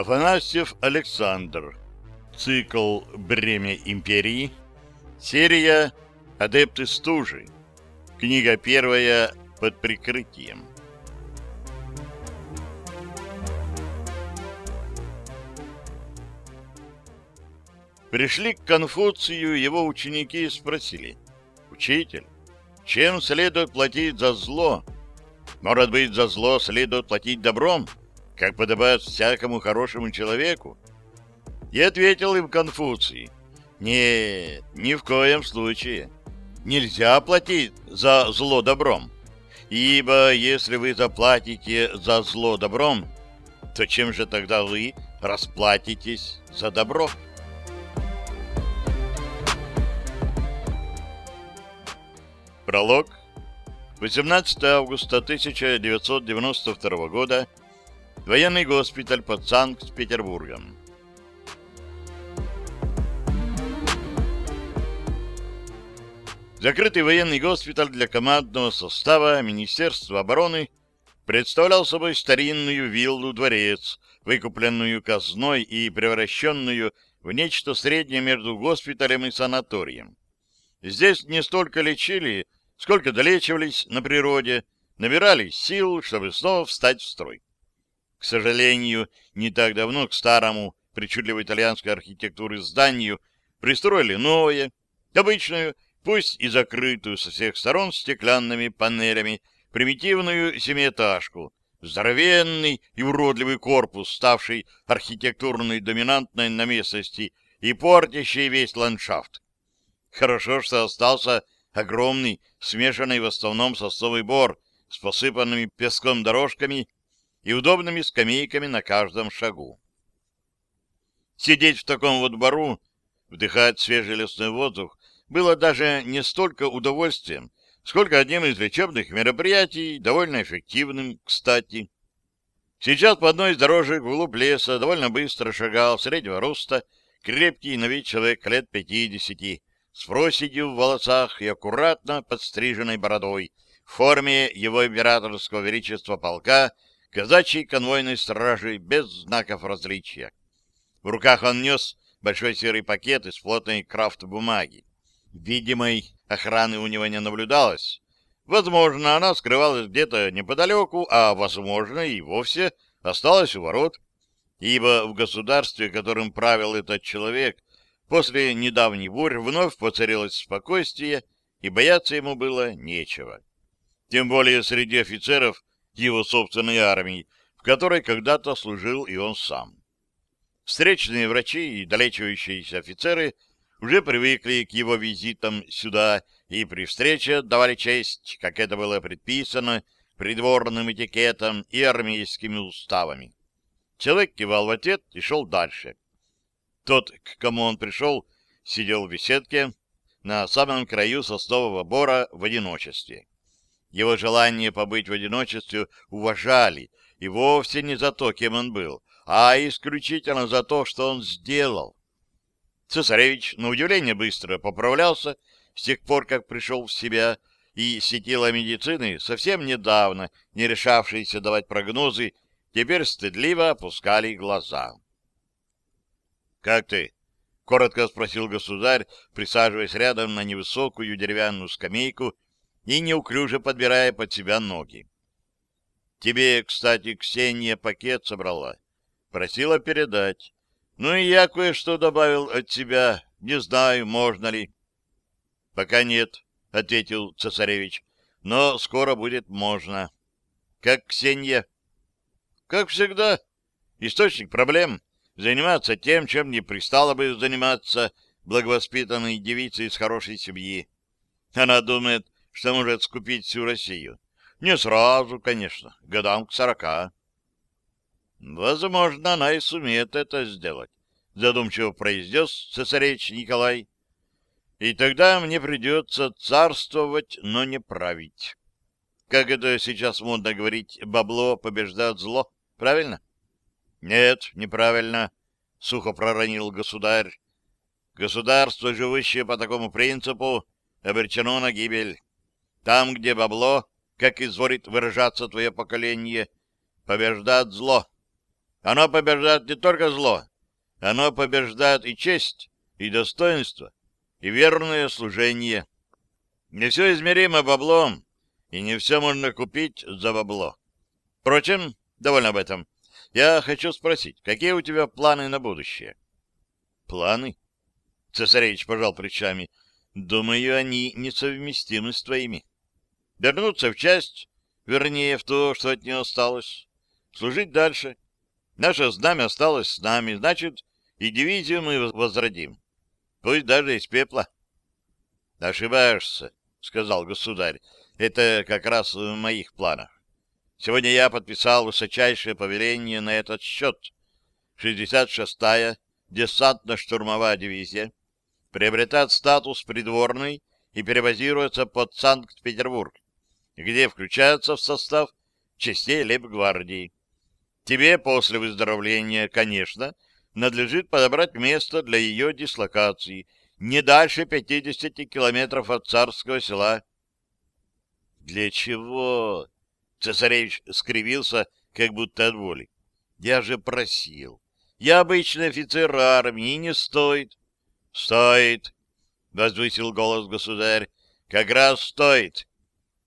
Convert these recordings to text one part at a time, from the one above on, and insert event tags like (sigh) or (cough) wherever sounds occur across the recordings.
Афанасьев Александр. Цикл «Бремя империи». Серия «Адепты стужи». Книга первая «Под прикрытием». Пришли к Конфуцию его ученики и спросили. «Учитель, чем следует платить за зло? Может быть, за зло следует платить добром, как подобает всякому хорошему человеку?» И ответил им Конфуций. «Нет, ни в коем случае. Нельзя платить за зло добром. Ибо если вы заплатите за зло добром, то чем же тогда вы расплатитесь за добро?» Пролог. 18 августа 1992 года. Военный госпиталь под Санкт-Петербургом. Закрытый военный госпиталь для командного состава Министерства обороны представлял собой старинную виллу-дворец, выкупленную казной и превращенную в нечто среднее между госпиталем и санаторием. Здесь не столько лечили, сколько долечивались на природе, набирали сил, чтобы снова встать в строй. К сожалению, не так давно к старому, причудливой итальянской архитектуры зданию пристроили новое, обычную, пусть и закрытую со всех сторон стеклянными панелями, примитивную семиэтажку, здоровенный и уродливый корпус, ставший архитектурной доминантной на местности и портящий весь ландшафт. Хорошо, что остался огромный, смешанный в основном сосновый бор с посыпанными песком дорожками и удобными скамейками на каждом шагу. Сидеть в таком вот бару, вдыхать свежий лесной воздух, было даже не столько удовольствием, сколько одним из лечебных мероприятий, довольно эффективным, кстати. Сейчас по одной из дорожек вглубь леса довольно быстро шагал среднего роста крепкий на вид человек лет пятидесяти, с проседью в волосах и аккуратно подстриженной бородой, в форме его императорского величества полка, казачьей конвойной стражи без знаков различия. В руках он нес большой серый пакет из плотной крафт-бумаги. Видимой охраны у него не наблюдалось. Возможно, она скрывалась где-то неподалеку, а, возможно, и вовсе осталась у ворот, ибо в государстве, которым правил этот человек, После недавних бурь вновь поцарилось спокойствие, и бояться ему было нечего. Тем более среди офицеров его собственной армии, в которой когда-то служил и он сам. Встречные врачи и долечивающиеся офицеры уже привыкли к его визитам сюда и при встрече давали честь, как это было предписано, придворным этикетом и армейскими уставами. Человек кивал в ответ и шел дальше. Тот, к кому он пришел, сидел в беседке на самом краю соснового бора в одиночестве. Его желание побыть в одиночестве уважали, и вовсе не за то, кем он был, а исключительно за то, что он сделал. Цесаревич, на удивление, быстро поправлялся с тех пор, как пришел в себя, и светила медицины, совсем недавно не решавшиеся давать прогнозы, теперь стыдливо опускали глаза. «Как ты?» — коротко спросил государь, присаживаясь рядом на невысокую деревянную скамейку и неуклюже подбирая под себя ноги. «Тебе, кстати, Ксения пакет собрала. Просила передать. Ну и я кое-что добавил от себя. Не знаю, можно ли». «Пока нет», — ответил цесаревич, — «но скоро будет можно». «Как Ксения?» «Как всегда. Источник проблем» заниматься тем, чем не пристало бы заниматься благовоспитанной девицей из хорошей семьи. Она думает, что может скупить всю Россию. Не сразу, конечно, годам к сорока. Возможно, она и сумеет это сделать, задумчиво произнес цесаревич Николай. И тогда мне придется царствовать, но не править. Как это сейчас модно говорить, бабло побеждает зло, правильно? Нет, неправильно, сухо проронил государь. Государство, живущее по такому принципу, обречено на гибель. Там, где бабло, как изволит выражаться твое поколение, побеждает зло. Оно побеждает не только зло, оно побеждает и честь, и достоинство, и верное служение. Не все измеримо баблом, и не все можно купить за бабло. Впрочем, довольно об этом. Я хочу спросить, какие у тебя планы на будущее? Планы? Цесаревич пожал плечами. Думаю, они несовместимы с твоими. Вернуться в часть, вернее, в то, что от нее осталось. Служить дальше. Наше знамя осталось с нами, значит, и дивизию мы возродим. Пусть даже из пепла. Ошибаешься, сказал государь. Это как раз в моих планах. Сегодня я подписал высочайшее повеление на этот счет. 66-я десантно-штурмовая дивизия приобретает статус придворной и перебазируется под Санкт-Петербург, где включается в состав частей лейб-гвардии. Тебе после выздоровления, конечно, надлежит подобрать место для ее дислокации не дальше 50 километров от царского села. — Для чего? Цесаревич скривился, как будто от воли. Я же просил. Я обычный офицер армии, не стоит. Стоит, возвысил голос государь. Как раз стоит.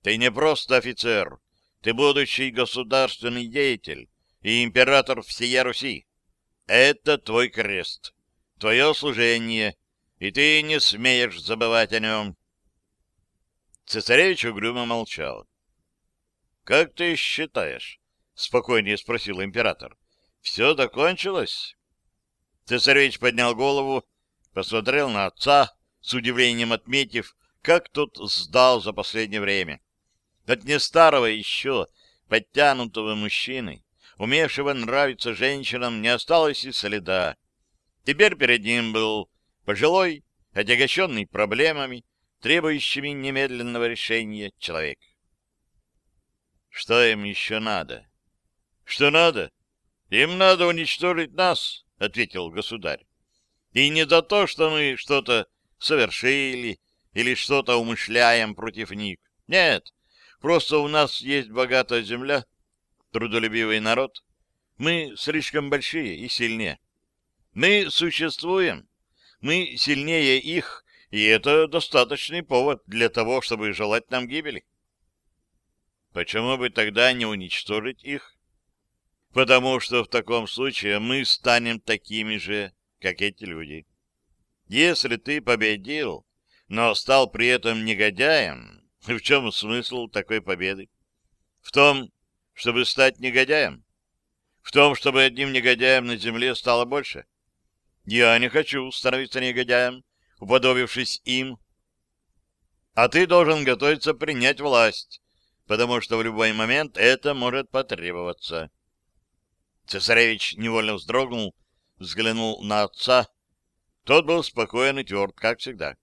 Ты не просто офицер. Ты будущий государственный деятель и император всея Руси. Это твой крест, твое служение, и ты не смеешь забывать о нем. Цесаревич угрюмо молчал. — Как ты считаешь? — спокойнее спросил император. — Все закончилось? Цесаревич поднял голову, посмотрел на отца, с удивлением отметив, как тот сдал за последнее время. От не старого еще, подтянутого мужчины, умевшего нравиться женщинам, не осталось и следа. Теперь перед ним был пожилой, отягощенный проблемами, требующими немедленного решения человек. Что им еще надо? — Что надо? Им надо уничтожить нас, — ответил государь. И не за то, что мы что-то совершили или что-то умышляем против них. Нет, просто у нас есть богатая земля, трудолюбивый народ. Мы слишком большие и сильнее. Мы существуем. Мы сильнее их, и это достаточный повод для того, чтобы желать нам гибели. Почему бы тогда не уничтожить их? Потому что в таком случае мы станем такими же, как эти люди. Если ты победил, но стал при этом негодяем, (laughs) в чем смысл такой победы? В том, чтобы стать негодяем? В том, чтобы одним негодяем на земле стало больше? Я не хочу становиться негодяем, уподобившись им. А ты должен готовиться принять власть, потому что в любой момент это может потребоваться. Цесаревич невольно вздрогнул, взглянул на отца. Тот был спокоен и тверд, как всегда.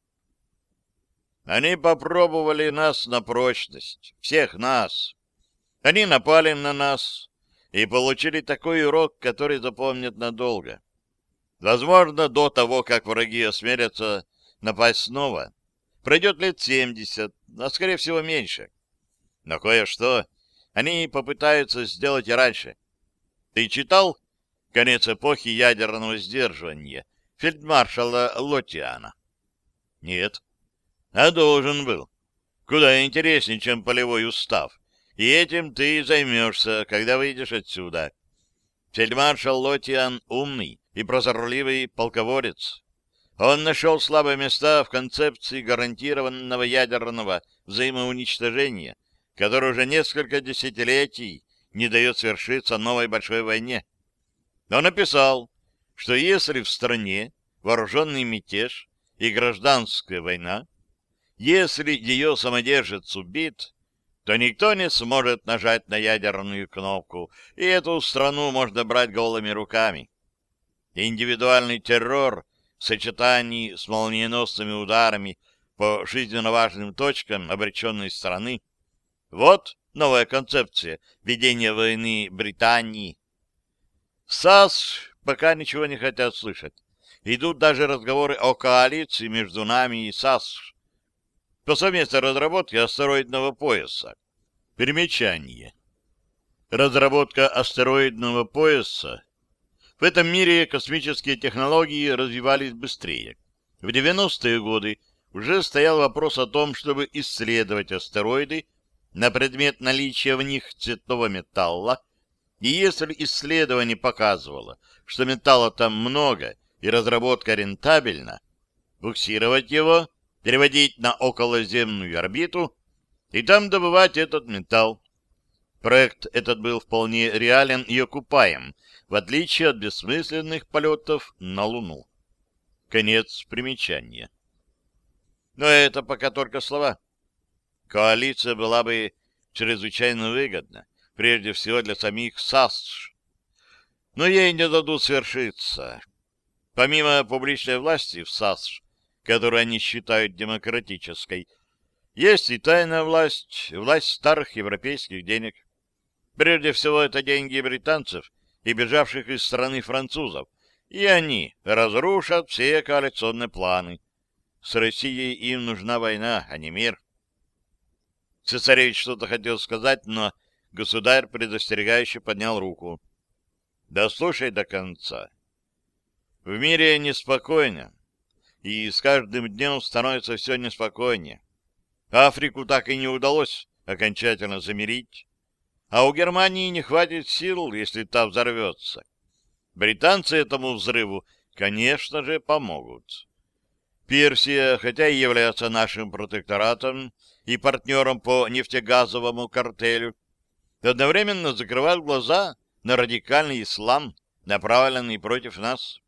Они попробовали нас на прочность, всех нас. Они напали на нас и получили такой урок, который запомнят надолго. Возможно, до того, как враги осмелятся напасть снова, пройдет лет семьдесят, а скорее всего меньше. Но кое-что они попытаются сделать и раньше. Ты читал «Конец эпохи ядерного сдерживания» фельдмаршала Лотиана? Нет. А должен был. Куда интереснее, чем полевой устав. И этим ты займешься, когда выйдешь отсюда. Фельдмаршал Лотиан умный и прозорливый полководец. Он нашел слабые места в концепции гарантированного ядерного взаимоуничтожения — который уже несколько десятилетий не дает свершиться новой большой войне. Он написал, что если в стране вооруженный мятеж и гражданская война, если ее самодержец убит, то никто не сможет нажать на ядерную кнопку, и эту страну можно брать голыми руками. Индивидуальный террор в сочетании с молниеносными ударами по жизненно важным точкам обреченной страны вот новая концепция ведения войны Британии. В САС пока ничего не хотят слышать. Идут даже разговоры о коалиции между нами и САС по совместной разработке астероидного пояса. Примечание. Разработка астероидного пояса В этом мире космические технологии развивались быстрее. В 90-е годы уже стоял вопрос о том, чтобы исследовать астероиды на предмет наличия в них цветного металла, и если исследование показывало, что металла там много и разработка рентабельна, буксировать его, переводить на околоземную орбиту и там добывать этот металл. Проект этот был вполне реален и окупаем, в отличие от бессмысленных полетов на Луну. Конец примечания. Но это пока только слова. Коалиция была бы чрезвычайно выгодна, прежде всего для самих САСШ. Но ей не дадут свершиться. Помимо публичной власти в САСШ, которую они считают демократической, есть и тайная власть, власть старых европейских денег. Прежде всего, это деньги британцев и бежавших из страны французов, и они разрушат все коалиционные планы. С Россией им нужна война, а не мир. Цесаревич что-то хотел сказать, но государь предостерегающе поднял руку. Да слушай до конца. В мире неспокойно, и с каждым днем становится все неспокойнее. Африку так и не удалось окончательно замирить, а у Германии не хватит сил, если та взорвется. Британцы этому взрыву, конечно же, помогут. Персия, хотя и является нашим протекторатом и партнером по нефтегазовому картелю, одновременно закрывает глаза на радикальный ислам, направленный против нас.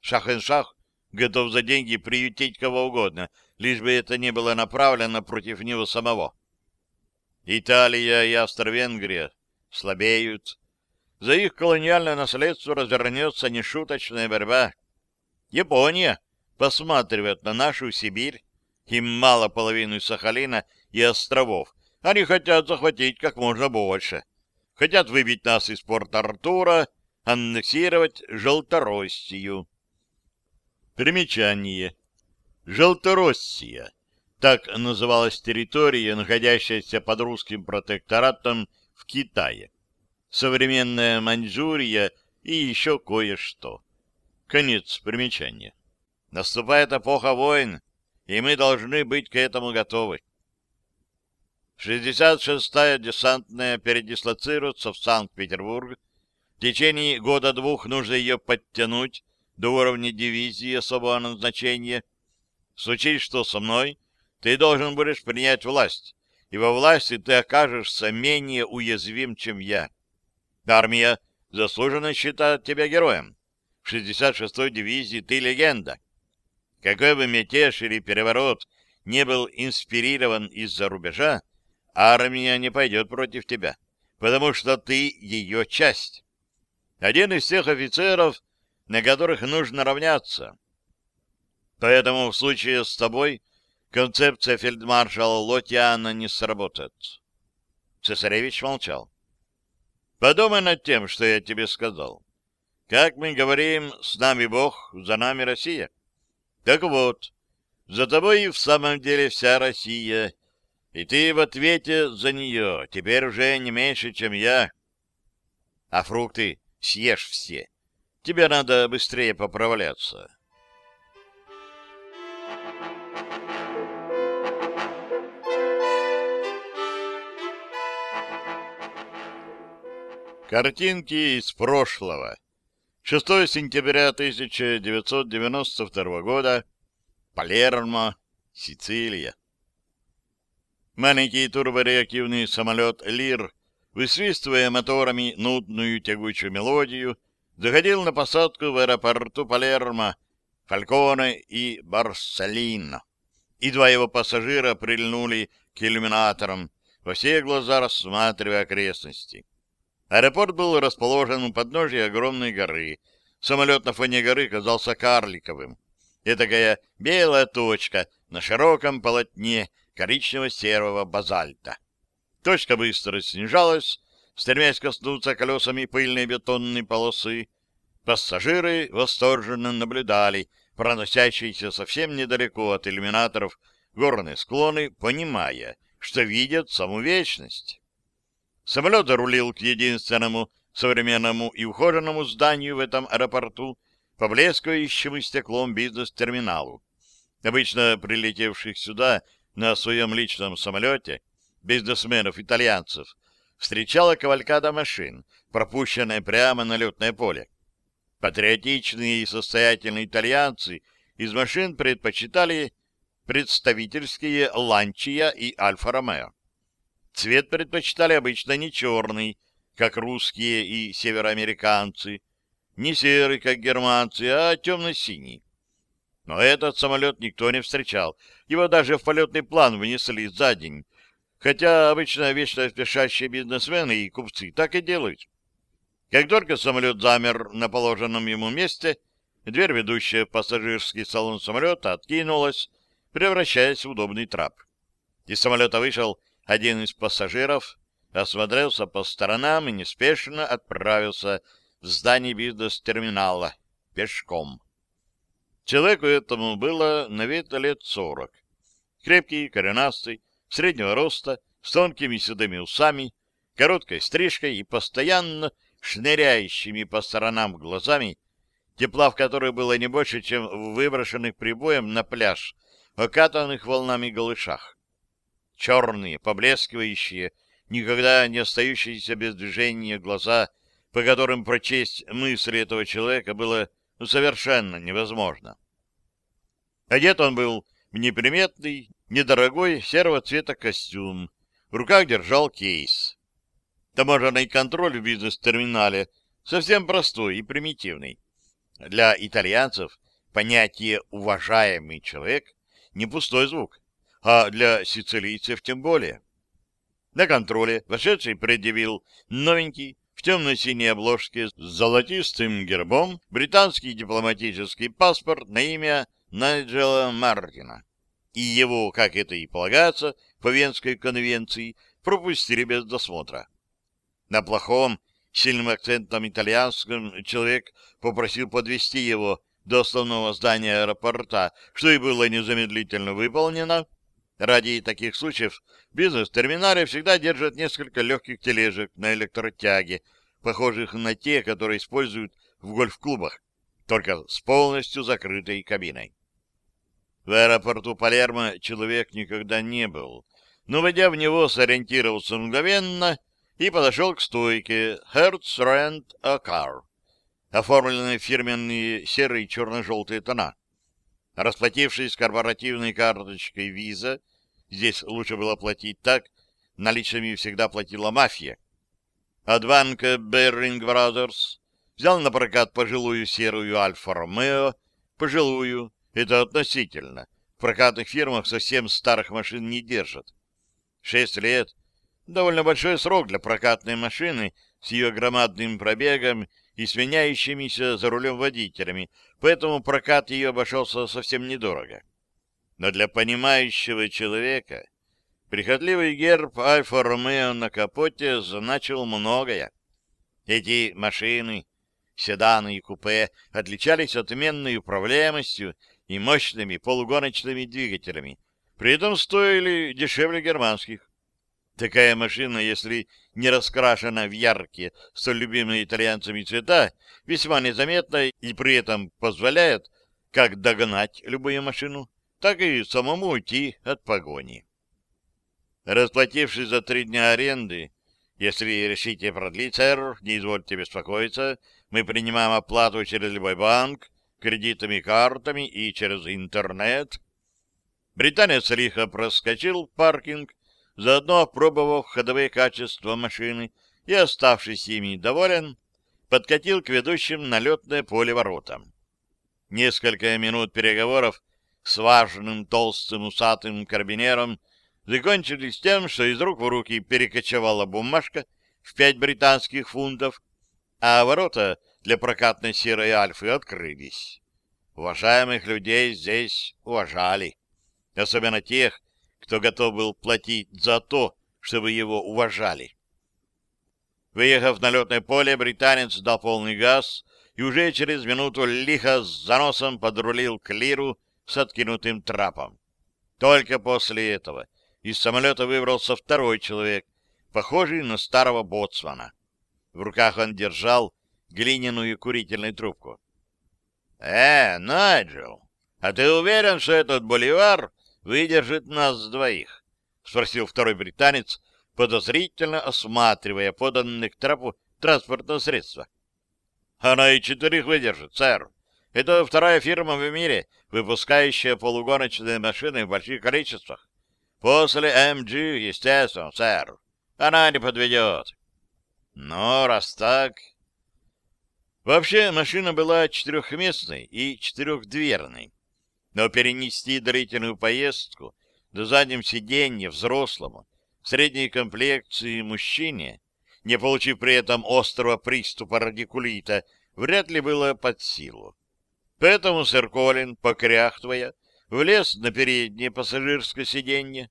Шах-эн-Шах готов за деньги приютить кого угодно, лишь бы это не было направлено против него самого. Италия и Австро-Венгрия слабеют. За их колониальное наследство развернется нешуточная борьба. Япония посматривает на нашу Сибирь, им мало половины Сахалина и островов. Они хотят захватить как можно больше. Хотят выбить нас из порта Артура, аннексировать Желтороссию. Примечание. Желтороссия так называлась территория, находящаяся под русским протекторатом в Китае. Современная Маньчжурия и еще кое-что. Конец примечания. Наступает эпоха войн, и мы должны быть к этому готовы. 66-я десантная передислоцируется в Санкт-Петербург. В течение года-двух нужно ее подтянуть до уровня дивизии особого назначения. Случись что со мной, ты должен будешь принять власть, и во власти ты окажешься менее уязвим, чем я. Армия заслуженно считает тебя героем. В 66-й дивизии ты легенда. Какой бы мятеж или переворот не был инспирирован из-за рубежа, армия не пойдет против тебя, потому что ты ее часть. Один из тех офицеров, на которых нужно равняться. Поэтому в случае с тобой концепция фельдмаршала Лотиана не сработает. Цесаревич молчал. Подумай над тем, что я тебе сказал. Как мы говорим, с нами Бог, за нами Россия. Так вот, за тобой и в самом деле вся Россия, и ты в ответе за нее, теперь уже не меньше, чем я. А фрукты съешь все. Тебе надо быстрее поправляться. Картинки из прошлого. 6 сентября 1992 года. Палермо, Сицилия. Маленький турбореактивный самолет «Лир», высвистывая моторами нудную тягучую мелодию, заходил на посадку в аэропорту Палермо, Фальконе и Барсалино. И два его пассажира прильнули к иллюминаторам, во все глаза рассматривая окрестности. Аэропорт был расположен у подножия огромной горы. Самолет на фоне горы казался карликовым. Этакая белая точка на широком полотне коричнево-серого базальта. Точка быстро снижалась, стремясь коснуться колесами пыльной бетонной полосы. Пассажиры восторженно наблюдали проносящиеся совсем недалеко от иллюминаторов горные склоны, понимая, что видят саму вечность. Самолет зарулил к единственному современному и ухоженному зданию в этом аэропорту, поблескивающему стеклом бизнес-терминалу. Обычно прилетевших сюда на своем личном самолете бизнесменов-итальянцев встречала кавалькада машин, пропущенная прямо на летное поле. Патриотичные и состоятельные итальянцы из машин предпочитали представительские Ланчия и Альфа-Ромео. Цвет предпочитали обычно не черный, как русские и североамериканцы, не серый, как германцы, а темно-синий. Но этот самолет никто не встречал. Его даже в полетный план вынесли за день. Хотя обычно вечно спешащие бизнесмены и купцы так и делают. Как только самолет замер на положенном ему месте, дверь, ведущая в пассажирский салон самолета, откинулась, превращаясь в удобный трап. Из самолета вышел один из пассажиров, осмотрелся по сторонам и неспешно отправился в здание бизнес-терминала пешком. Человеку этому было на вид лет сорок. Крепкий, коренастый, среднего роста, с тонкими седыми усами, короткой стрижкой и постоянно шныряющими по сторонам глазами, тепла в которых было не больше, чем в выброшенных прибоем на пляж, окатанных волнами голышах. Черные, поблескивающие, никогда не остающиеся без движения глаза, по которым прочесть мысли этого человека было совершенно невозможно. Одет он был в неприметный, недорогой серого цвета костюм. В руках держал кейс. Таможенный контроль в бизнес-терминале совсем простой и примитивный. Для итальянцев понятие «уважаемый человек» не пустой звук, а для сицилийцев тем более. На контроле вошедший предъявил новенький в темно-синей обложке с золотистым гербом британский дипломатический паспорт на имя Найджела Мартина. И его, как это и полагается, по Венской конвенции, пропустили без досмотра. На плохом, сильным акцентом итальянском человек попросил подвести его до основного здания аэропорта, что и было незамедлительно выполнено. Ради таких случаев бизнес-терминале всегда держат несколько легких тележек на электротяге, похожих на те, которые используют в гольф-клубах, только с полностью закрытой кабиной. В аэропорту Палермо человек никогда не был, но, войдя в него, сориентировался мгновенно и подошел к стойке «Hertz Rent a Car», оформленной в фирменные серые и черно-желтые тона. Расплатившись корпоративной карточкой виза, здесь лучше было платить так, наличными всегда платила мафия. От банка Берринг взял на прокат пожилую серую Альфа-Ромео, пожилую, это относительно, в прокатных фирмах совсем старых машин не держат. Шесть лет — довольно большой срок для прокатной машины с ее громадным пробегом и сменяющимися за рулем водителями, поэтому прокат ее обошелся совсем недорого. Но для понимающего человека прихотливый герб Альфа-Ромео на капоте значил многое. Эти машины, седаны и купе, отличались отменной управляемостью и мощными полугоночными двигателями, при этом стоили дешевле германских. Такая машина, если не раскрашена в яркие, столь любимые итальянцами цвета, весьма незаметна и при этом позволяет как догнать любую машину, так и самому уйти от погони. Расплатившись за три дня аренды, если решите продлить, сэр, не извольте беспокоиться, мы принимаем оплату через любой банк, кредитами, картами и через интернет. Британец лихо проскочил паркинг, заодно опробовав ходовые качества машины и, оставшись ими доволен, подкатил к ведущим на летное поле воротам. Несколько минут переговоров с важным толстым усатым карбинером закончились тем, что из рук в руки перекочевала бумажка в пять британских фунтов, а ворота для прокатной серой Альфы открылись. Уважаемых людей здесь уважали, особенно тех, кто готов был платить за то, чтобы его уважали. Выехав на летное поле, британец дал полный газ и уже через минуту лихо с заносом подрулил к лиру с откинутым трапом. Только после этого из самолета выбрался второй человек, похожий на старого боцмана. В руках он держал глиняную курительную трубку. — Э, Найджел, а ты уверен, что этот боливар выдержит нас двоих? — спросил второй британец, подозрительно осматривая поданное к трапу транспортное средство. — Она и четырех выдержит, сэр. Это вторая фирма в мире, выпускающая полугоночные машины в больших количествах. После MG, естественно, сэр. Она не подведет. Но раз так... Вообще, машина была четырехместной и четырехдверной. Но перенести длительную поездку до заднем сиденья взрослому, средней комплекции мужчине, не получив при этом острого приступа радикулита, вряд ли было под силу. Поэтому сэр Колин, покряхтывая, влез на переднее пассажирское сиденье.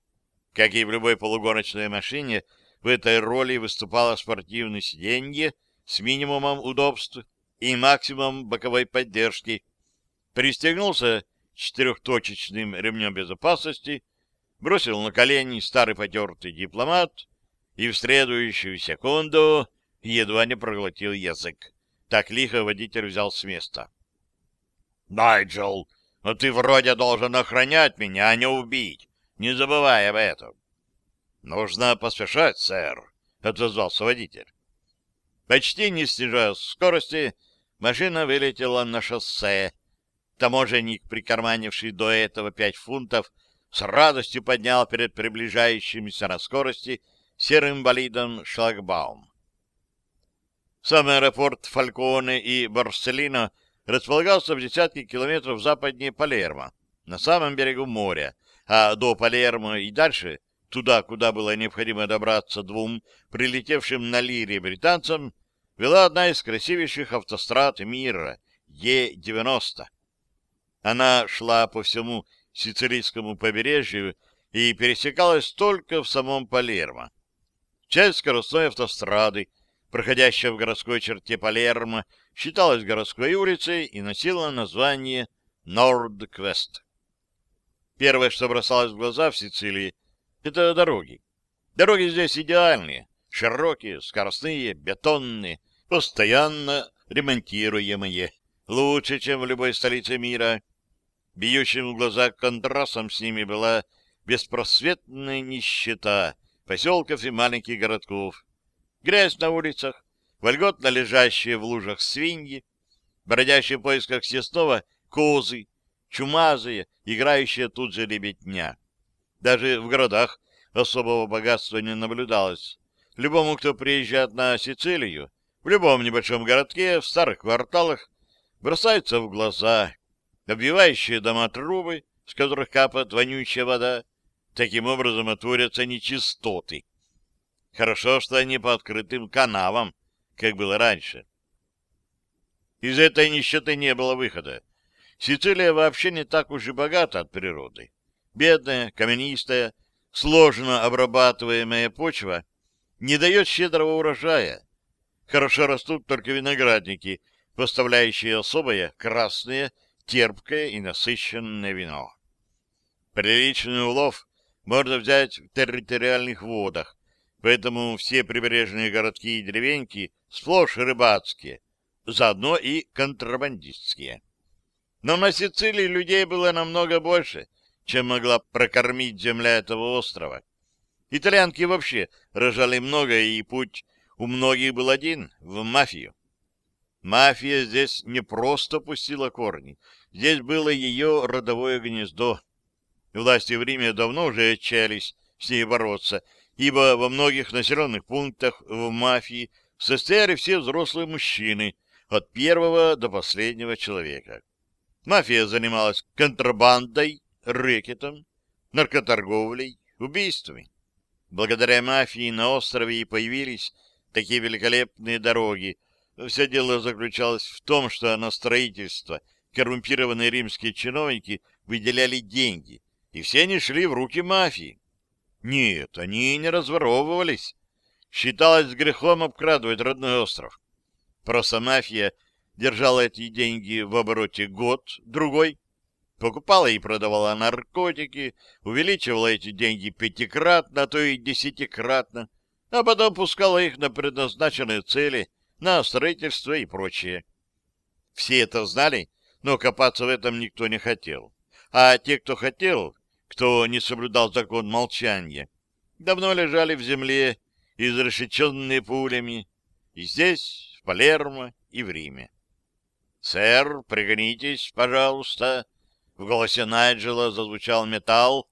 Как и в любой полугоночной машине, в этой роли выступало спортивное сиденье с минимумом удобств и максимумом боковой поддержки. Пристегнулся четырехточечным ремнем безопасности, бросил на колени старый потертый дипломат и в следующую секунду едва не проглотил язык. Так лихо водитель взял с места. «Найджел, но ты вроде должен охранять меня, а не убить. Не забывай об этом». «Нужно поспешать, сэр», — отозвался водитель. Почти не снижая скорости, машина вылетела на шоссе. Таможенник, прикарманивший до этого пять фунтов, с радостью поднял перед приближающимися на скорости серым болидом шлагбаум. Сам аэропорт Фальконе и Борселино — располагался в десятки километров западнее Палермо, на самом берегу моря, а до Палермо и дальше, туда, куда было необходимо добраться двум прилетевшим на лире британцам, вела одна из красивейших автострад мира — Е-90. Она шла по всему сицилийскому побережью и пересекалась только в самом Палермо. Часть скоростной автострады, проходящая в городской черте Палермо, считалась городской улицей и носила название Нордквест. Первое, что бросалось в глаза в Сицилии, это дороги. Дороги здесь идеальные, широкие, скоростные, бетонные, постоянно ремонтируемые, лучше, чем в любой столице мира. Бьющим в глаза контрастом с ними была беспросветная нищета поселков и маленьких городков. Грязь на улицах, вольготно лежащие в лужах свиньи, бродящие в поисках съестного козы, чумазые, играющие тут же лебедня. Даже в городах особого богатства не наблюдалось. Любому, кто приезжает на Сицилию, в любом небольшом городке, в старых кварталах, бросаются в глаза обвивающие дома трубы, с которых капает вонючая вода. Таким образом отворятся нечистоты. Хорошо, что они по открытым канавам, как было раньше. Из этой нищеты не было выхода. Сицилия вообще не так уж и богата от природы. Бедная, каменистая, сложно обрабатываемая почва не дает щедрого урожая. Хорошо растут только виноградники, поставляющие особое красное, терпкое и насыщенное вино. Приличный улов можно взять в территориальных водах, поэтому все прибрежные городки и деревеньки сплошь рыбацкие, заодно и контрабандистские. Но на Сицилии людей было намного больше, чем могла прокормить земля этого острова. Итальянки вообще рожали много, и путь у многих был один — в мафию. Мафия здесь не просто пустила корни, здесь было ее родовое гнездо. Власти в Риме давно уже отчаялись с ней бороться, ибо во многих населенных пунктах в мафии состояли все взрослые мужчины, от первого до последнего человека. Мафия занималась контрабандой, рэкетом, наркоторговлей, убийствами. Благодаря мафии на острове и появились такие великолепные дороги. Все дело заключалось в том, что на строительство коррумпированные римские чиновники выделяли деньги, и все они шли в руки мафии. Нет, они не разворовывались, считалось грехом обкрадывать родной остров. Просто мафия держала эти деньги в обороте год, другой, покупала и продавала наркотики, увеличивала эти деньги пятикратно, а то и десятикратно, а потом пускала их на предназначенные цели, на строительство и прочее. Все это знали, но копаться в этом никто не хотел. А те, кто хотел, кто не соблюдал закон молчания, давно лежали в земле, изрешеченные пулями, и здесь, в Палермо и в Риме. «Сэр, пригонитесь, пожалуйста!» В голосе Найджела зазвучал металл.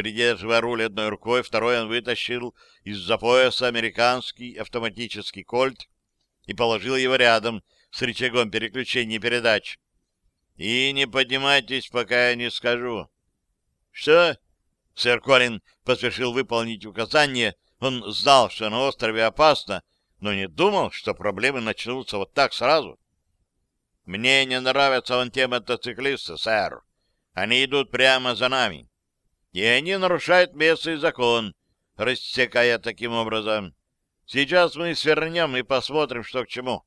Придерживая руль одной рукой, второй он вытащил из-за пояса американский автоматический кольт и положил его рядом с рычагом переключения передач. «И не поднимайтесь, пока я не скажу». «Что?» Сэр Колин поспешил выполнить указание. Он знал, что на острове опасно, но не думал, что проблемы начнутся вот так сразу. Мне не нравятся вон те мотоциклисты, сэр. Они идут прямо за нами. И они нарушают местный закон, рассекая таким образом. Сейчас мы свернем и посмотрим, что к чему.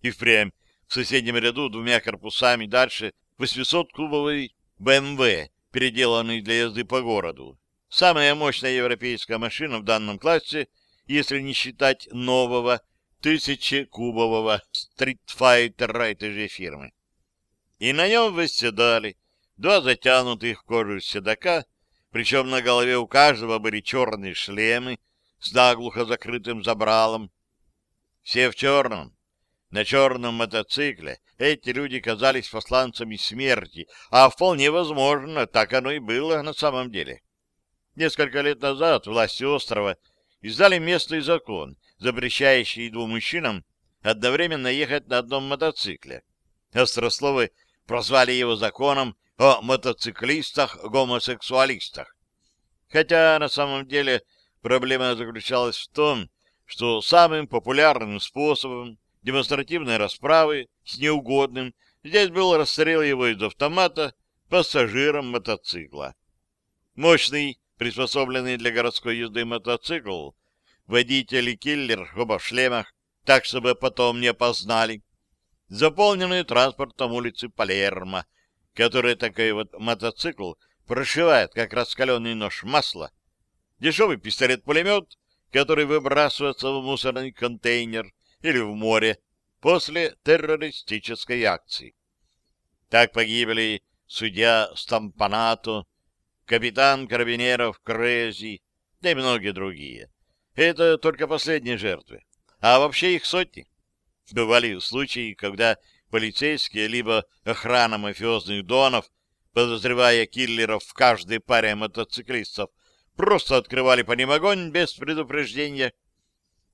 И впрямь в соседнем ряду двумя корпусами дальше 800-кубовый БМВ, переделанный для езды по городу. Самая мощная европейская машина в данном классе, если не считать нового тысячекубового стритфайтера этой же фирмы. И на нем восседали два затянутых в кожу седока, причем на голове у каждого были черные шлемы с наглухо закрытым забралом. Все в черном. На черном мотоцикле эти люди казались посланцами смерти, а вполне возможно, так оно и было на самом деле. Несколько лет назад власти острова издали местный закон, запрещающий двум мужчинам одновременно ехать на одном мотоцикле. Острословы прозвали его законом о мотоциклистах-гомосексуалистах. Хотя на самом деле проблема заключалась в том, что самым популярным способом демонстративной расправы с неугодным здесь был расстрел его из автомата пассажиром мотоцикла. Мощный, приспособленный для городской езды мотоцикл, водитель и киллер оба шлемах, так, чтобы потом не опознали, заполненные транспортом улицы Палермо, который такой вот мотоцикл прошивает, как раскаленный нож масла, дешевый пистолет-пулемет, который выбрасывается в мусорный контейнер или в море после террористической акции. Так погибли судья Стампанато, капитан карабинеров Крези, да и многие другие. Это только последние жертвы, а вообще их сотни. Бывали случаи, когда полицейские, либо охрана мафиозных донов, подозревая киллеров в каждой паре мотоциклистов, просто открывали по ним огонь без предупреждения.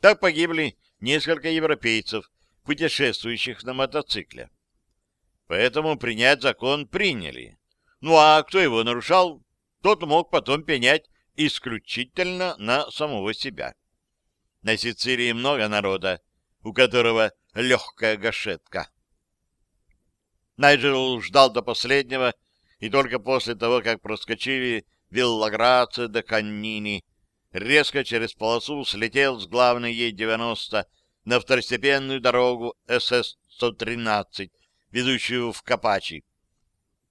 Так погибли несколько европейцев, путешествующих на мотоцикле. Поэтому принять закон приняли. Ну а кто его нарушал, тот мог потом пенять исключительно на самого себя. На Сицилии много народа, у которого легкая гашетка. Найджел ждал до последнего, и только после того, как проскочили Виллаграция до Каннини, резко через полосу слетел с главной Е-90 на второстепенную дорогу СС-113, ведущую в Капачи.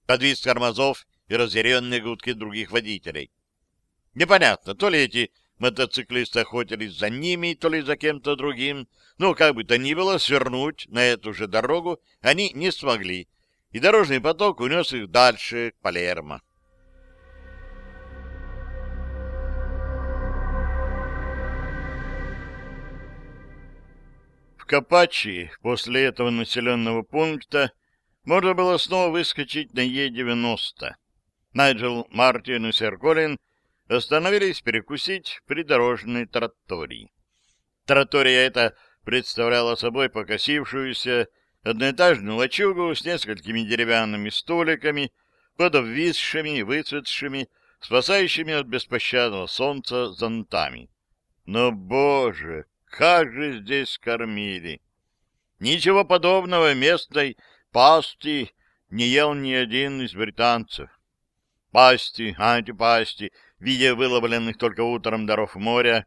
Подвис тормозов и разъяренные гудки других водителей. Непонятно, то ли эти мотоциклисты охотились за ними, то ли за кем-то другим, но как бы то ни было, свернуть на эту же дорогу они не смогли, и дорожный поток унес их дальше, к Палермо. В Капачи после этого населенного пункта можно было снова выскочить на Е-90. Найджел, Мартин и сэр Колин остановились перекусить в придорожной тротории. Тротория эта представляла собой покосившуюся одноэтажную лачугу с несколькими деревянными столиками под обвисшими, выцветшими, спасающими от беспощадного солнца зонтами. Но, боже, как же здесь кормили! Ничего подобного местной пасти не ел ни один из британцев. Пасти, антипасти, в виде выловленных только утром даров моря,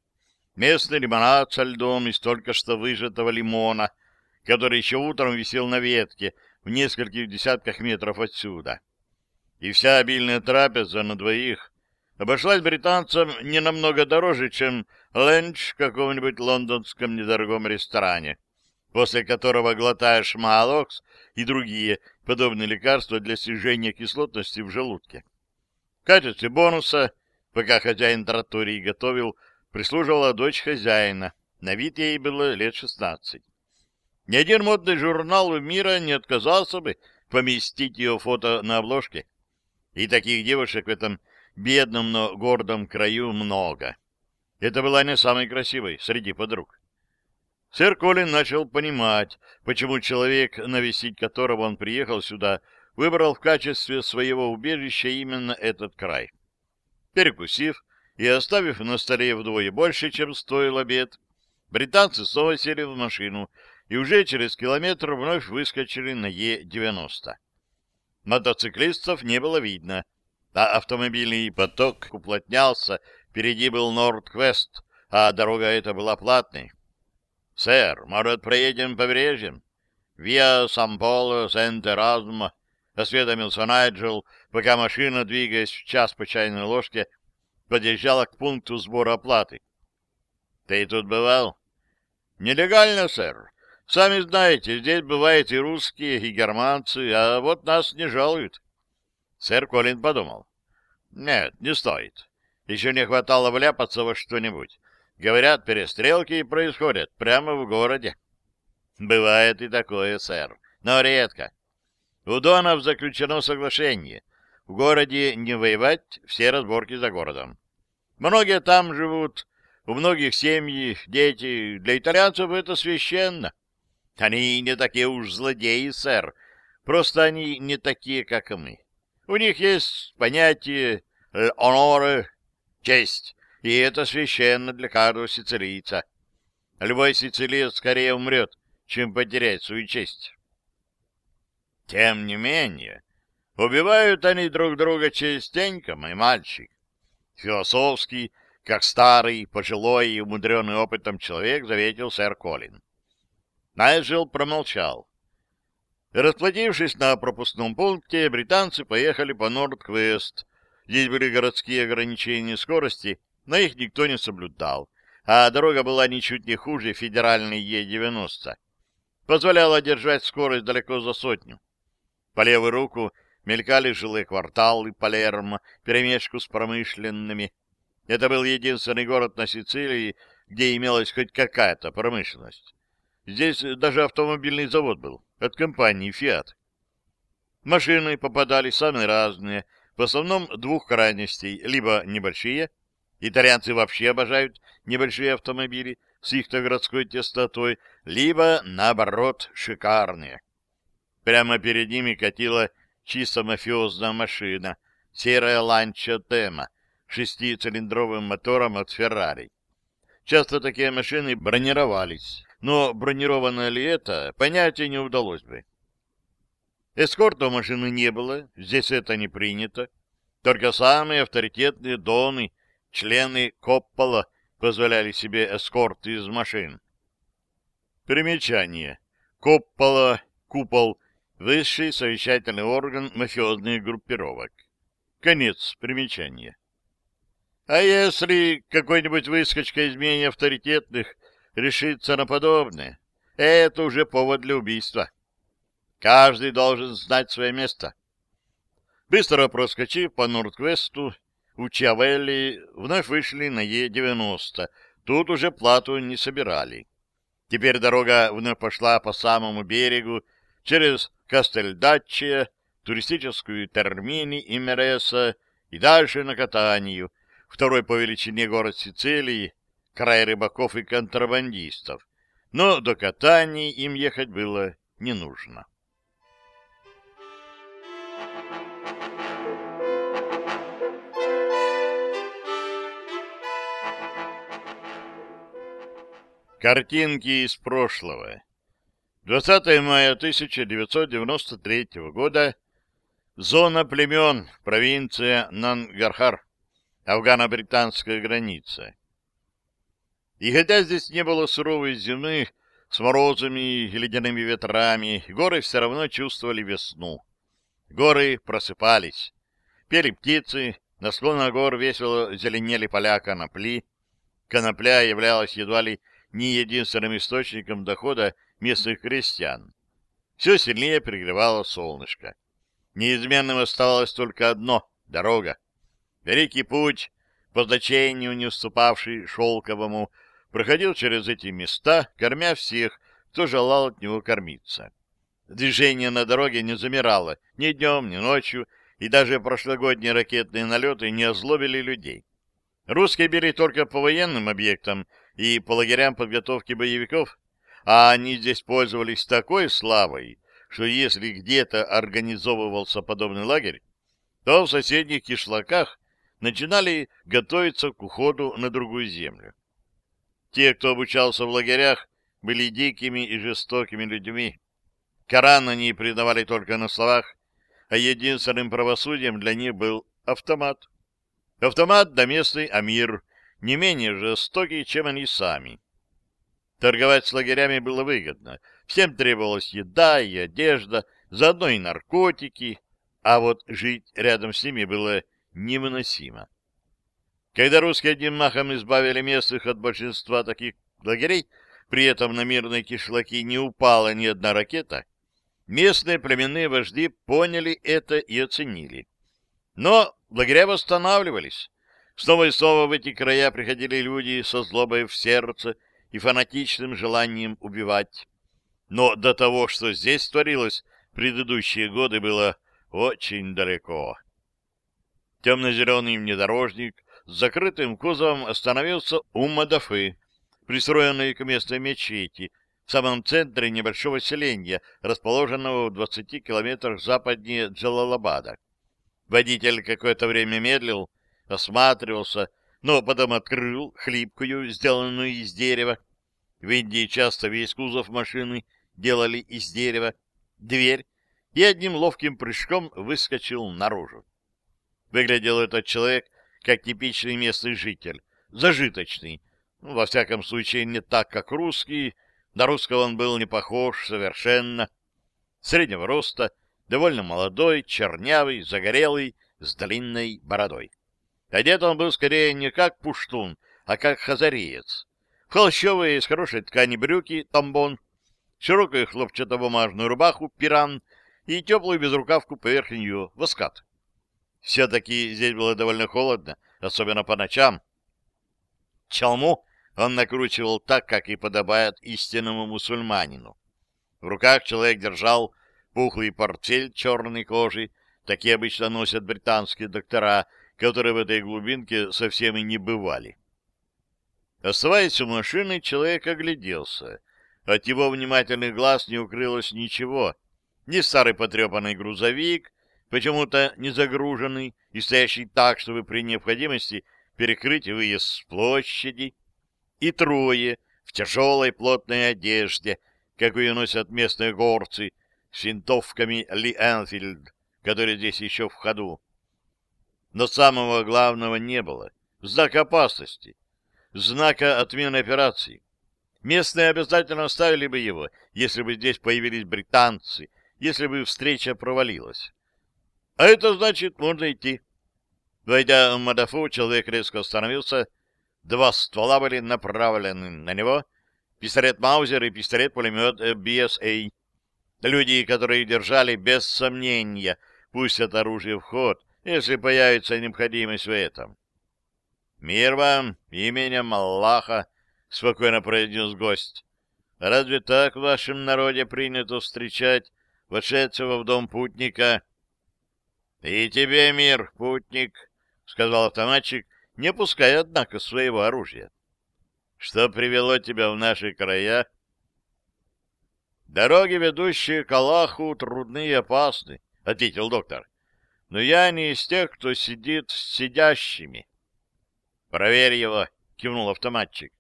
местный лимонад со льдом из только что выжатого лимона — который еще утром висел на ветке в нескольких десятках метров отсюда. И вся обильная трапеза на двоих обошлась британцам не намного дороже, чем ленч в каком-нибудь лондонском недорогом ресторане, после которого глотаешь малокс и другие подобные лекарства для снижения кислотности в желудке. В качестве бонуса, пока хозяин тротории готовил, прислуживала дочь хозяина. На вид ей было лет шестнадцать. Ни один модный журнал мира не отказался бы поместить ее фото на обложке. И таких девушек в этом бедном, но гордом краю много. Это была не самой красивой среди подруг. Сэр Колин начал понимать, почему человек, навестить которого он приехал сюда, выбрал в качестве своего убежища именно этот край. Перекусив и оставив на столе вдвое больше, чем стоил обед, британцы снова сели в машину и уже через километр вновь выскочили на Е-90. Мотоциклистов не было видно, а автомобильный поток уплотнялся, впереди был Норд-Квест, а дорога эта была платной. — Сэр, может, проедем побережьем? — Виа Сан-Поло, Сент-Эразмо, — осведомился Найджел, пока машина, двигаясь в час по чайной ложке, подъезжала к пункту сбора оплаты. — Ты тут бывал? — Нелегально, сэр. Сами знаете, здесь бывают и русские, и германцы, а вот нас не жалуют. Сэр Колин подумал. Нет, не стоит. Еще не хватало вляпаться во что-нибудь. Говорят, перестрелки происходят прямо в городе. Бывает и такое, сэр, но редко. У Донов заключено соглашение. В городе не воевать, все разборки за городом. Многие там живут, у многих семьи, дети. Для итальянцев это священно. Они не такие уж злодеи, сэр. Просто они не такие, как мы. У них есть понятие «оноре», «честь», и это священно для каждого сицилийца. Любой сицилиец скорее умрет, чем потерять свою честь. Тем не менее, убивают они друг друга частенько, мой мальчик. Философский, как старый, пожилой и умудренный опытом человек, заветил сэр Колин. Найджел промолчал. Расплатившись на пропускном пункте, британцы поехали по Норд-Квест. Здесь были городские ограничения скорости, но их никто не соблюдал, а дорога была ничуть не хуже федеральной Е-90. Позволяла держать скорость далеко за сотню. По левую руку мелькали жилые кварталы Палермо, перемешку с промышленными. Это был единственный город на Сицилии, где имелась хоть какая-то промышленность. Здесь даже автомобильный завод был от компании «Фиат». Машины попадали самые разные, в основном двух крайностей, либо небольшие, итальянцы вообще обожают небольшие автомобили с их-то городской тестотой, либо, наоборот, шикарные. Прямо перед ними катила чисто мафиозная машина, серая ланча Тема, шестицилиндровым мотором от Феррари. Часто такие машины бронировались, но бронированное ли это, понятия не удалось бы. Эскорта машины не было, здесь это не принято. Только самые авторитетные доны, члены Коппола, позволяли себе эскорт из машин. Примечание. Коппола, купол, высший совещательный орган мафиозных группировок. Конец примечания. А если какой-нибудь выскочка из авторитетных решиться на подобное, это уже повод для убийства. Каждый должен знать свое место. Быстро проскочив по Нордквесту, у Чавелли вновь вышли на Е-90. Тут уже плату не собирали. Теперь дорога вновь пошла по самому берегу, через Кастельдачче, туристическую Термини и Мереса и дальше на Катанию, второй по величине город Сицилии, край рыбаков и контрабандистов, но до катаний им ехать было не нужно. Картинки из прошлого. 20 мая 1993 года. Зона племен. Провинция Нангархар. Афгано-британская граница. И хотя здесь не было суровой зимы с морозами и ледяными ветрами, горы все равно чувствовали весну. Горы просыпались. Пели птицы, на склонах гор весело зеленели поля конопли. конопля являлась едва ли не единственным источником дохода местных крестьян. Все сильнее пригревало солнышко. Неизменным оставалось только одно — дорога. Великий путь, по значению не уступавший шелковому, проходил через эти места, кормя всех, кто желал от него кормиться. Движение на дороге не замирало ни днем, ни ночью, и даже прошлогодние ракетные налеты не озлобили людей. Русские били только по военным объектам и по лагерям подготовки боевиков, а они здесь пользовались такой славой, что если где-то организовывался подобный лагерь, то в соседних кишлаках начинали готовиться к уходу на другую землю. Те, кто обучался в лагерях, были дикими и жестокими людьми. Коран они признавали только на словах, а единственным правосудием для них был автомат. Автомат да местный амир, не менее жестокий, чем они сами. Торговать с лагерями было выгодно. Всем требовалась еда и одежда, заодно и наркотики, а вот жить рядом с ними было невыносимо. Когда русские одним махом избавили местных от большинства таких лагерей, при этом на мирные кишлаки не упала ни одна ракета, местные племенные вожди поняли это и оценили. Но лагеря восстанавливались. Снова и снова в эти края приходили люди со злобой в сердце и фанатичным желанием убивать. Но до того, что здесь творилось предыдущие годы, было очень далеко. Темно-зеленый внедорожник с закрытым кузовом остановился у Мадафы, пристроенной к местной мечети, в самом центре небольшого селения, расположенного в 20 километрах западнее Джалалабада. Водитель какое-то время медлил, осматривался, но потом открыл хлипкую, сделанную из дерева. В Индии часто весь кузов машины делали из дерева, дверь, и одним ловким прыжком выскочил наружу. Выглядел этот человек как типичный местный житель, зажиточный, ну, во всяком случае не так, как русский, на русского он был не похож совершенно, среднего роста, довольно молодой, чернявый, загорелый, с длинной бородой. Одет он был скорее не как пуштун, а как хазареец. Холщовые из хорошей ткани брюки тамбон, широкую хлопчатобумажную рубаху пиран и теплую безрукавку поверх нее воскат. Все-таки здесь было довольно холодно, особенно по ночам. Чалму он накручивал так, как и подобает истинному мусульманину. В руках человек держал пухлый портфель черной кожи, такие обычно носят британские доктора, которые в этой глубинке совсем и не бывали. Оставаясь у машины, человек огляделся. От его внимательных глаз не укрылось ничего. Ни старый потрепанный грузовик, почему-то не загруженный и стоящий так, чтобы при необходимости перекрыть выезд с площади, и трое в тяжелой плотной одежде, какую носят местные горцы, с винтовками Ли Энфилд, которые здесь еще в ходу. Но самого главного не было — знака опасности, знака отмены операции. Местные обязательно оставили бы его, если бы здесь появились британцы, если бы встреча провалилась. А это значит, можно идти. Войдя в Мадафу, человек резко остановился. Два ствола были направлены на него. Пистолет Маузер и пистолет-пулемет BSA. Люди, которые держали, без сомнения, пустят оружие в ход, если появится необходимость в этом. «Мир вам, именем Аллаха!» — спокойно произнес гость. «Разве так в вашем народе принято встречать вошедшего в дом путника?» «И тебе мир, путник!» — сказал автоматчик, не пуская, однако, своего оружия. «Что привело тебя в наши края?» «Дороги, ведущие к Аллаху, трудны и опасны», — ответил доктор. «Но я не из тех, кто сидит с сидящими». «Проверь его», — кивнул автоматчик.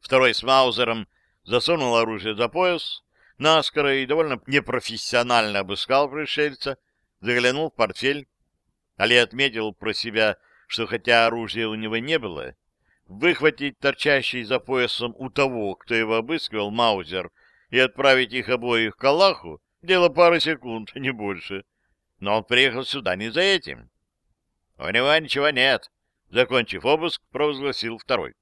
Второй с Маузером засунул оружие за пояс, наскоро и довольно непрофессионально обыскал пришельца, заглянул в портфель. Али отметил про себя, что хотя оружия у него не было, выхватить торчащий за поясом у того, кто его обыскивал, Маузер, и отправить их обоих к Аллаху — дело пары секунд, не больше. Но он приехал сюда не за этим. — У него ничего нет, — закончив обыск, провозгласил второй.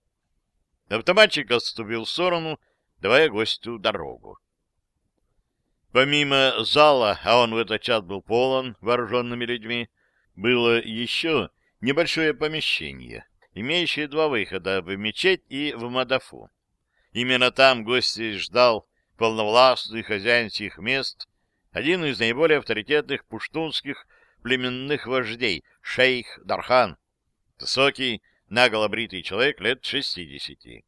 Автоматчик отступил в сторону, давая гостю дорогу. Помимо зала, а он в этот час был полон вооруженными людьми, было еще небольшое помещение, имеющее два выхода в мечеть и в Мадафу. Именно там гости ждал полновластный хозяин сих мест, один из наиболее авторитетных пуштунских племенных вождей, шейх Дархан, высокий, наголо бритый человек лет шестидесяти.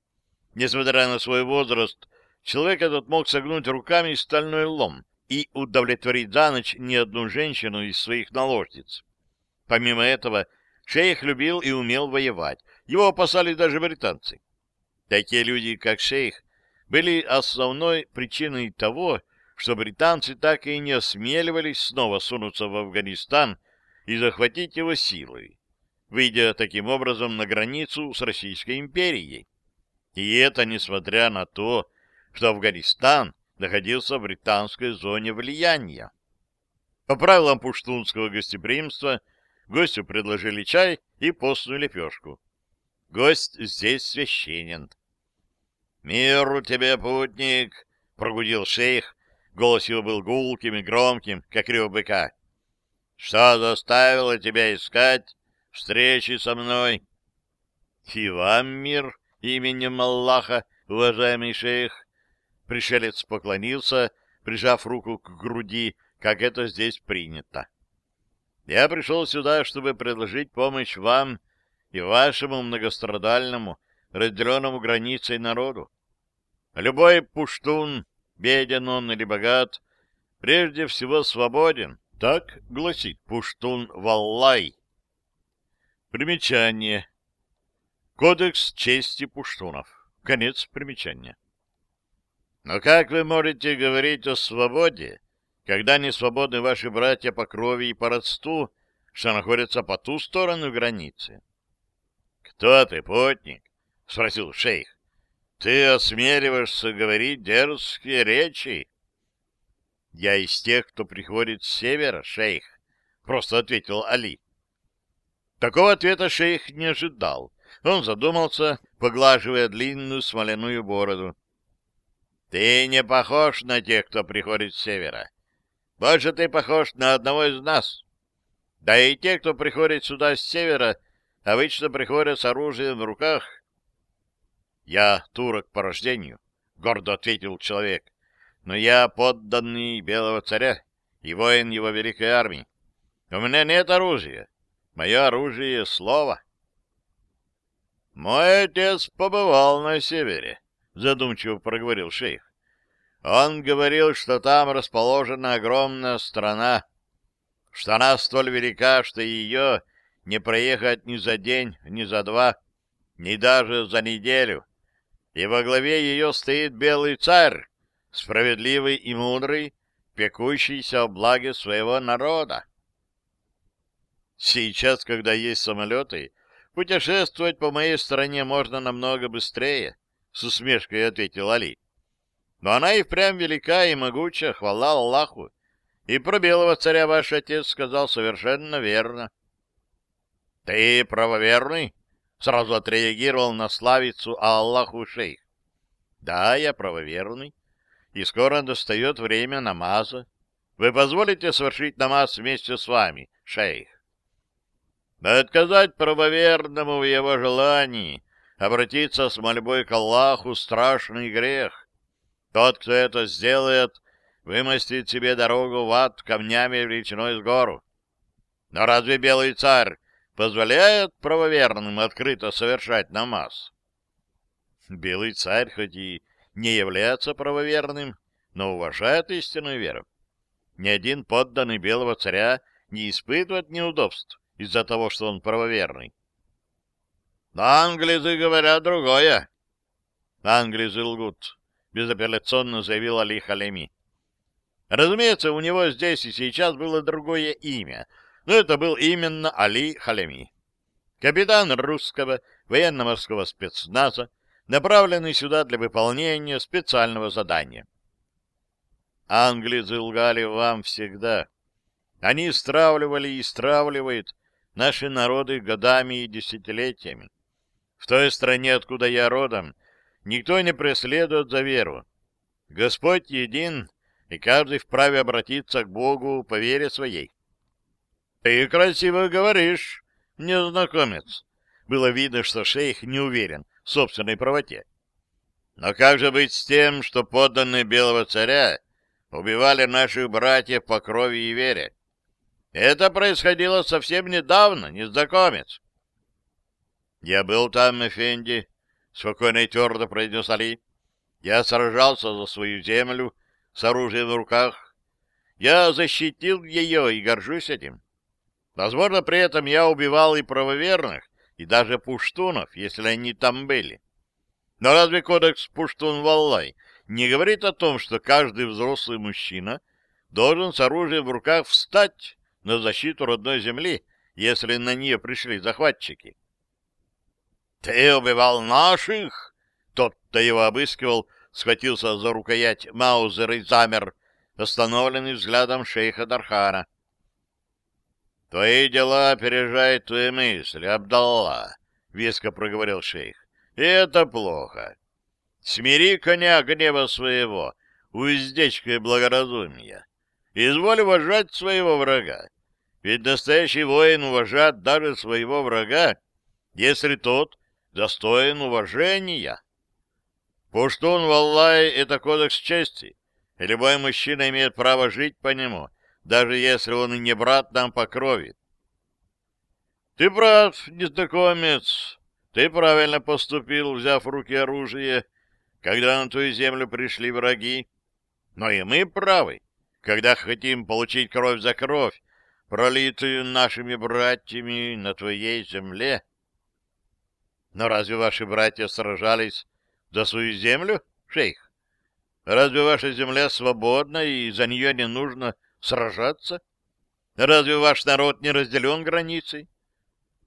Несмотря на свой возраст, человек этот мог согнуть руками стальной лом и удовлетворить за ночь не одну женщину из своих наложниц. Помимо этого, шейх любил и умел воевать. Его опасались даже британцы. Такие люди, как шейх, были основной причиной того, что британцы так и не осмеливались снова сунуться в Афганистан и захватить его силой, выйдя таким образом на границу с Российской империей. И это несмотря на то, что Афганистан находился в британской зоне влияния. По правилам пуштунского гостеприимства гостю предложили чай и постную лепешку. Гость здесь священен. «Миру тебе, путник!» — прогудел шейх. Голос его был гулким и громким, как рев быка. «Что заставило тебя искать встречи со мной?» «И вам мир именем Аллаха, уважаемый шейх!» Пришелец поклонился, прижав руку к груди, как это здесь принято. «Я пришел сюда, чтобы предложить помощь вам и вашему многострадальному, разделенному границей народу. Любой пуштун, беден он или богат, прежде всего свободен, так гласит пуштун Валлай. Примечание. Кодекс чести пуштунов. Конец примечания. Но как вы можете говорить о свободе, когда не свободны ваши братья по крови и по родству, что находятся по ту сторону границы? — Кто ты, потник? — спросил шейх. — Ты осмеливаешься говорить дерзкие речи? — Я из тех, кто приходит с севера, шейх, — просто ответил Али. Такого ответа шейх не ожидал. Он задумался, поглаживая длинную смоляную бороду. — Ты не похож на тех, кто приходит с севера. Больше ты похож на одного из нас. Да и те, кто приходит сюда с севера, обычно приходят с оружием в руках. — Я турок по рождению, — гордо ответил человек, — но я подданный белого царя и воин его великой армии. У меня нет оружия. Мое оружие — слово. — Мой отец побывал на севере, — задумчиво проговорил шейх. Он говорил, что там расположена огромная страна, что она столь велика, что ее не проехать ни за день, ни за два, ни даже за неделю и во главе ее стоит белый царь, справедливый и мудрый, пекущийся о благе своего народа. Сейчас, когда есть самолеты, путешествовать по моей стране можно намного быстрее, — с усмешкой ответил Али. Но она и впрямь велика и могуча, хвала Аллаху. И про белого царя ваш отец сказал совершенно верно. — Ты правоверный? Сразу отреагировал на славицу Аллаху шейх. Да, я правоверный, и скоро достает время намаза. Вы позволите совершить намаз вместе с вами, шейх? Отказать правоверному в его желании, обратиться с мольбой к Аллаху — страшный грех. Тот, кто это сделает, вымостит себе дорогу в ад камнями величиной с гору. Но разве белый царь позволяет правоверным открыто совершать намаз. Белый царь хоть и не является правоверным, но уважает истинную веру. Ни один подданный белого царя не испытывает неудобств из-за того, что он правоверный. Англизы говорят другое. Англизы лгут, безапелляционно заявил Али Халеми. Разумеется, у него здесь и сейчас было другое имя — но это был именно Али Халеми, капитан русского военно-морского спецназа, направленный сюда для выполнения специального задания. Англизы лгали вам всегда. Они стравливали и стравливают наши народы годами и десятилетиями. В той стране, откуда я родом, никто не преследует за веру. Господь един, и каждый вправе обратиться к Богу по вере своей. — Ты красиво говоришь, незнакомец. Было видно, что шейх не уверен в собственной правоте. Но как же быть с тем, что подданные белого царя убивали наших братьев по крови и вере? Это происходило совсем недавно, незнакомец. — Я был там, Эфенди, — спокойно и твердо произнес Али. Я сражался за свою землю с оружием в руках. Я защитил ее и горжусь этим. Возможно, при этом я убивал и правоверных, и даже пуштунов, если они там были. Но разве кодекс Пуштун-Валлай не говорит о том, что каждый взрослый мужчина должен с оружием в руках встать на защиту родной земли, если на нее пришли захватчики? — Ты убивал наших? Тот-то его обыскивал, схватился за рукоять Маузера и замер, остановленный взглядом шейха Дархана. — Твои дела опережают твои мысли, Абдалла, — веско проговорил шейх. — И это плохо. Смири коня гнева своего, уздечкой благоразумия. Изволь уважать своего врага. Ведь настоящий воин уважает даже своего врага, если тот достоин уважения. Пуштун Валлай — это кодекс чести, и любой мужчина имеет право жить по нему, даже если он и не брат нам по крови. Ты прав, незнакомец, ты правильно поступил, взяв в руки оружие, когда на твою землю пришли враги. Но и мы правы, когда хотим получить кровь за кровь, пролитую нашими братьями на твоей земле. Но разве ваши братья сражались за свою землю, шейх? Разве ваша земля свободна, и за нее не нужно сражаться? Разве ваш народ не разделен границей?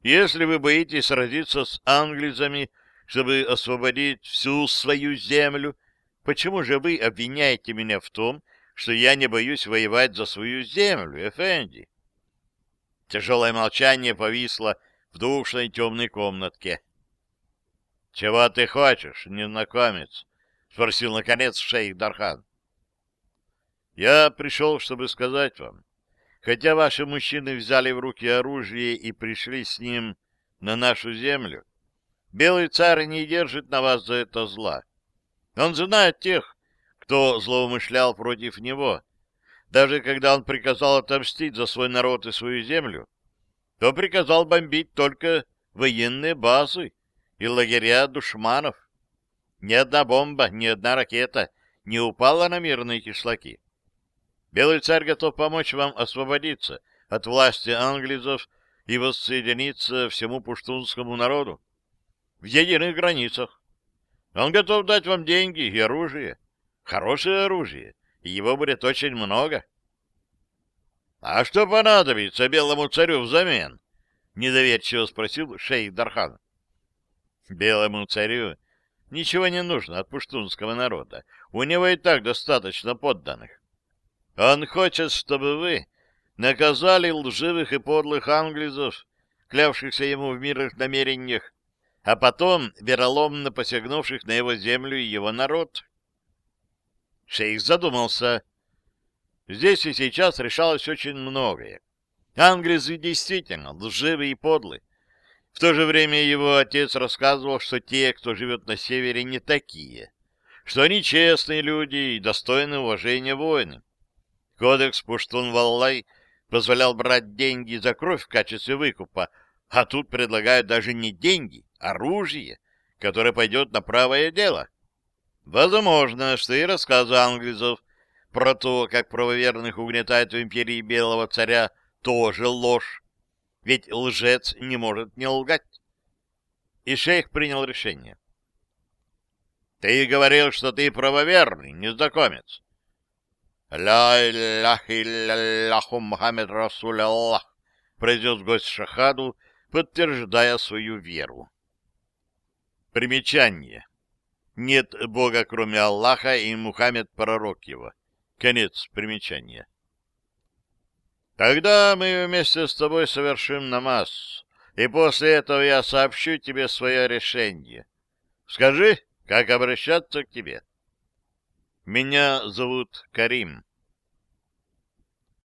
Если вы боитесь сразиться с англизами, чтобы освободить всю свою землю, почему же вы обвиняете меня в том, что я не боюсь воевать за свою землю, Эфенди? Тяжелое молчание повисло в душной темной комнатке. — Чего ты хочешь, незнакомец? — спросил, наконец, шейх Дархан. — Я пришел, чтобы сказать вам, хотя ваши мужчины взяли в руки оружие и пришли с ним на нашу землю, белый царь не держит на вас за это зла. Он знает тех, кто злоумышлял против него. Даже когда он приказал отомстить за свой народ и свою землю, то приказал бомбить только военные базы и лагеря душманов. Ни одна бомба, ни одна ракета не упала на мирные кишлаки. Белый царь готов помочь вам освободиться от власти англизов и воссоединиться всему пуштунскому народу в единых границах. Он готов дать вам деньги и оружие, хорошее оружие, и его будет очень много. — А что понадобится белому царю взамен? — недоверчиво спросил шейх Дархан. Белому царю ничего не нужно от пуштунского народа. У него и так достаточно подданных. Он хочет, чтобы вы наказали лживых и подлых англизов, клявшихся ему в мирных намерениях, а потом вероломно посягнувших на его землю и его народ. Шейх задумался. Здесь и сейчас решалось очень многое. Англизы действительно лживы и подлы. В то же время его отец рассказывал, что те, кто живет на севере, не такие, что они честные люди и достойны уважения воины. Кодекс Пуштун-Валлай позволял брать деньги за кровь в качестве выкупа, а тут предлагают даже не деньги, а оружие, которое пойдет на правое дело. Возможно, что и рассказы англизов про то, как правоверных угнетают в империи Белого царя, тоже ложь ведь лжец не может не лгать. И шейх принял решение. Ты говорил, что ты правоверный, незнакомец. «Ля илляхи илляху Мухаммед Расуль Аллах», произнес гость Шахаду, подтверждая свою веру. Примечание. Нет Бога, кроме Аллаха, и Мухаммед — пророк его. Конец примечания. Тогда мы вместе с тобой совершим намаз, и после этого я сообщу тебе свое решение. Скажи, Как обращаться к тебе? Меня зовут Карим.